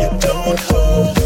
you don't hold